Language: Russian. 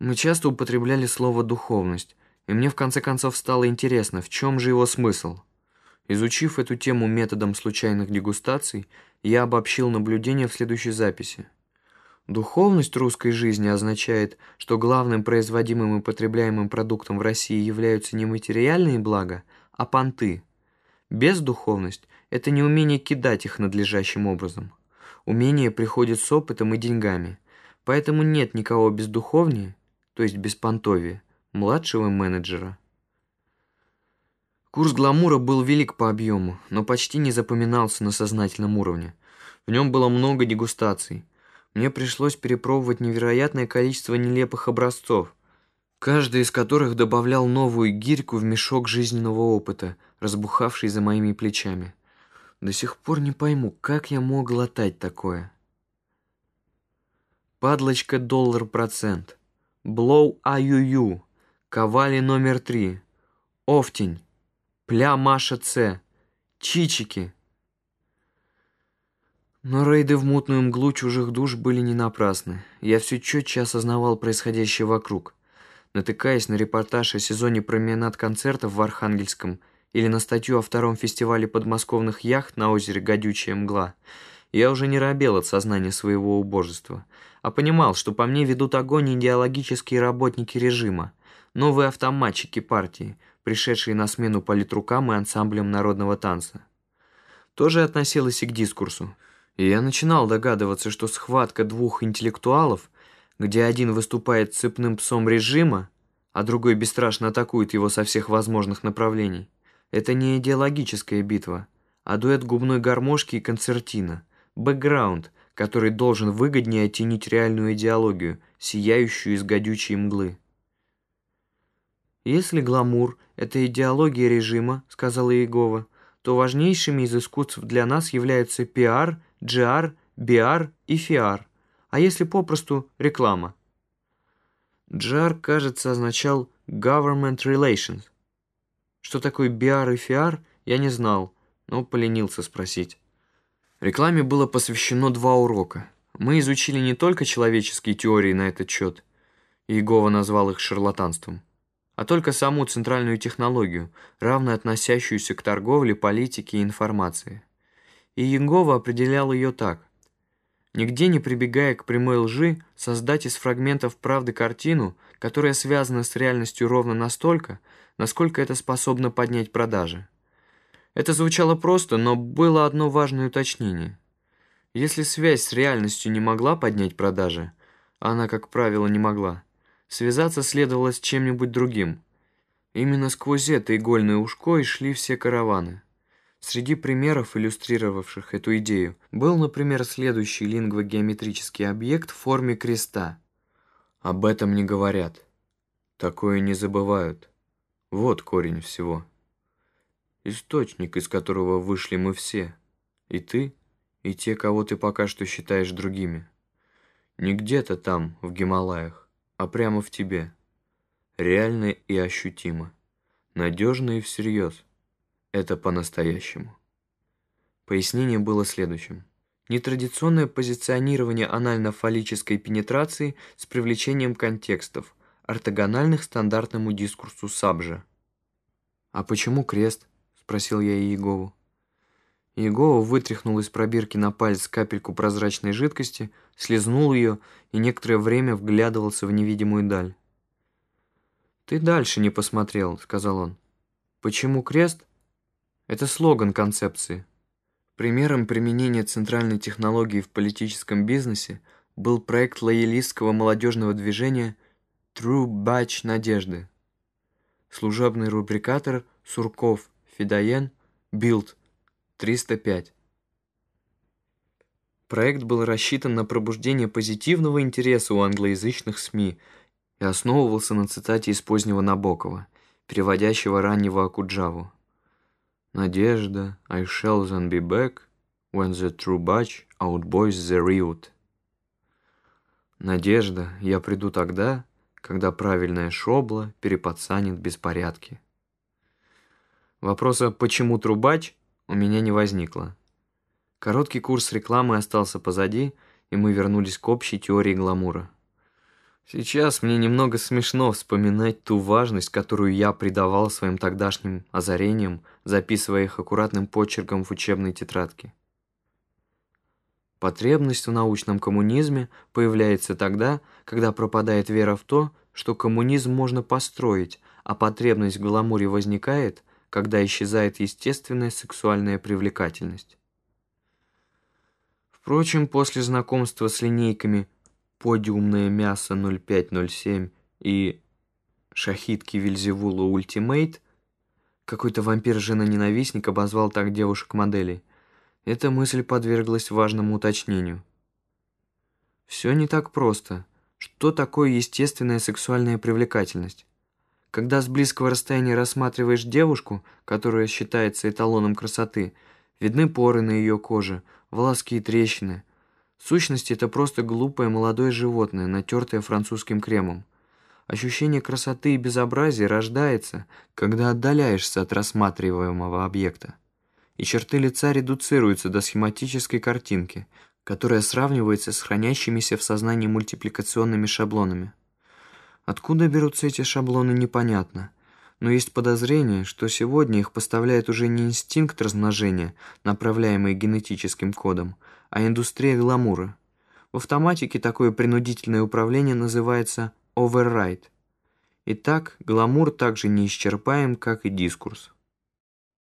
Мы часто употребляли слово «духовность», и мне в конце концов стало интересно, в чем же его смысл. Изучив эту тему методом случайных дегустаций, я обобщил наблюдения в следующей записи. Духовность русской жизни означает, что главным производимым и потребляемым продуктом в России являются не материальные блага, а понты. Бездуховность – это не умение кидать их надлежащим образом. Умение приходит с опытом и деньгами. Поэтому нет никого бездуховнее, то есть беспонтовее, младшего менеджера. Курс гламура был велик по объему, но почти не запоминался на сознательном уровне. В нем было много дегустаций – мне пришлось перепробовать невероятное количество нелепых образцов, каждый из которых добавлял новую гирьку в мешок жизненного опыта, разбухавший за моими плечами. До сих пор не пойму, как я мог глотать такое. Падлочка доллар процент. Блоу аюю. Ковали номер три. Офтень. Пля Маша Ц. Чичики. Но рейды в мутную мглу чужих душ были не напрасны. Я все четче осознавал происходящее вокруг. Натыкаясь на репортаж о сезоне променад концертов в Архангельском или на статью о втором фестивале подмосковных яхт на озере Гадючая мгла, я уже не робел от сознания своего убожества, а понимал, что по мне ведут огонь идеологические работники режима, новые автоматчики партии, пришедшие на смену политрукам и ансамблям народного танца. Тоже относилось и к дискурсу и я начинал догадываться, что схватка двух интеллектуалов, где один выступает цепным псом режима, а другой бесстрашно атакует его со всех возможных направлений, это не идеологическая битва, а дуэт губной гармошки и концертина, бэкграунд, который должен выгоднее оттенить реальную идеологию, сияющую из гадючей мглы. «Если гламур — это идеология режима, — сказала Иегова, — то важнейшими из искусств для нас являются пиар — GR, BR и FR, а если попросту реклама. GR, кажется, означал Government Relations. Что такое BR и FR, я не знал, но поленился спросить. Рекламе было посвящено два урока. Мы изучили не только человеческие теории на этот счет, Иегова назвал их шарлатанством, а только саму центральную технологию, равно относящуюся к торговле, политике и информации и Янгова определял ее так. Нигде не прибегая к прямой лжи, создать из фрагментов правды картину, которая связана с реальностью ровно настолько, насколько это способно поднять продажи. Это звучало просто, но было одно важное уточнение. Если связь с реальностью не могла поднять продажи, она, как правило, не могла, связаться следовало с чем-нибудь другим. Именно сквозь это игольное ушко и шли все караваны. Среди примеров, иллюстрировавших эту идею, был, например, следующий лингвогеометрический объект в форме креста. Об этом не говорят. Такое не забывают. Вот корень всего. Источник, из которого вышли мы все. И ты, и те, кого ты пока что считаешь другими. Не где-то там, в Гималаях, а прямо в тебе. Реально и ощутимо. Надежно и всерьез. Это по-настоящему. Пояснение было следующим. Нетрадиционное позиционирование анально-фаллической пенетрации с привлечением контекстов, ортогональных стандартному дискурсу Сабжа. «А почему крест?» – спросил я Иегову. Иегова вытряхнул из пробирки на палец капельку прозрачной жидкости, слезнул ее и некоторое время вглядывался в невидимую даль. «Ты дальше не посмотрел», – сказал он. «Почему крест?» Это слоган концепции. Примером применения центральной технологии в политическом бизнесе был проект лоялистского молодежного движения True Batch Надежды. Служебный рубрикатор Сурков, Федоен, Билд, 305. Проект был рассчитан на пробуждение позитивного интереса у англоязычных СМИ и основывался на цитате из позднего Набокова, переводящего раннего Акуджаву. Надежда, I shall then be back when the true batch outboys the riot. Надежда, я приду тогда, когда правильная шобла переподсанит беспорядки. Вопроса «почему трубач?» у меня не возникло. Короткий курс рекламы остался позади, и мы вернулись к общей теории гламура. Сейчас мне немного смешно вспоминать ту важность, которую я придавал своим тогдашним озарениям, записывая их аккуратным почерком в учебной тетрадке. Потребность в научном коммунизме появляется тогда, когда пропадает вера в то, что коммунизм можно построить, а потребность в гламуре возникает, когда исчезает естественная сексуальная привлекательность. Впрочем, после знакомства с линейками подиумное мясо 0507 и шахидки Вильзевула Ультимейт, какой-то вампир-жена-ненавистник обозвал так девушек-моделей, эта мысль подверглась важному уточнению. Все не так просто. Что такое естественная сексуальная привлекательность? Когда с близкого расстояния рассматриваешь девушку, которая считается эталоном красоты, видны поры на ее коже, волоски и трещины – в сущности, это просто глупое молодое животное, натертое французским кремом. Ощущение красоты и безобразия рождается, когда отдаляешься от рассматриваемого объекта. И черты лица редуцируются до схематической картинки, которая сравнивается с хранящимися в сознании мультипликационными шаблонами. Откуда берутся эти шаблоны, непонятно. Но есть подозрение, что сегодня их поставляет уже не инстинкт размножения, направляемый генетическим кодом, а индустрия гламура. В автоматике такое принудительное управление называется override. Итак, гламур также неисчерпаем, как и дискурс.